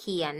เขียน